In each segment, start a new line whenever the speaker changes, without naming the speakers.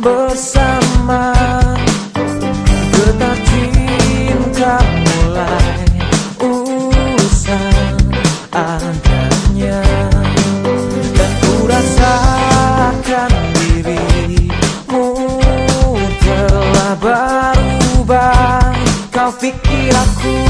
bersama. Detak cinta mulai usang adanya. Dan ku rasakan dirimu telah berubah. Kau pikir aku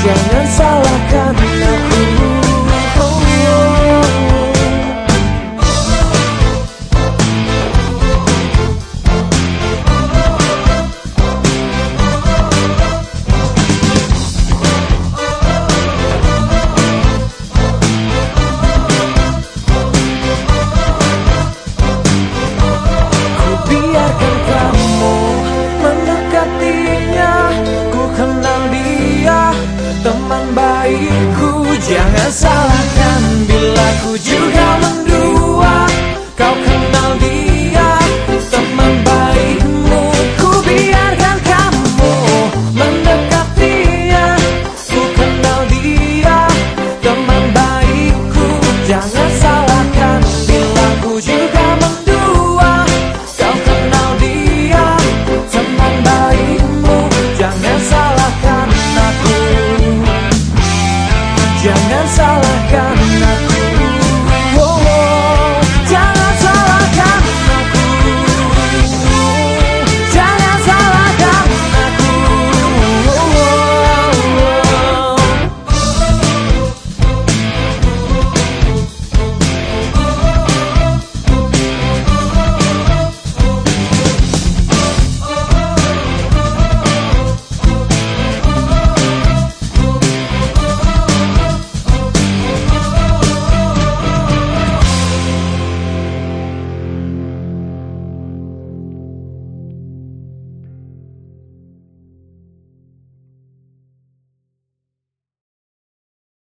Jangan salahkan Jangan salahkan bila ku jatuh That's all I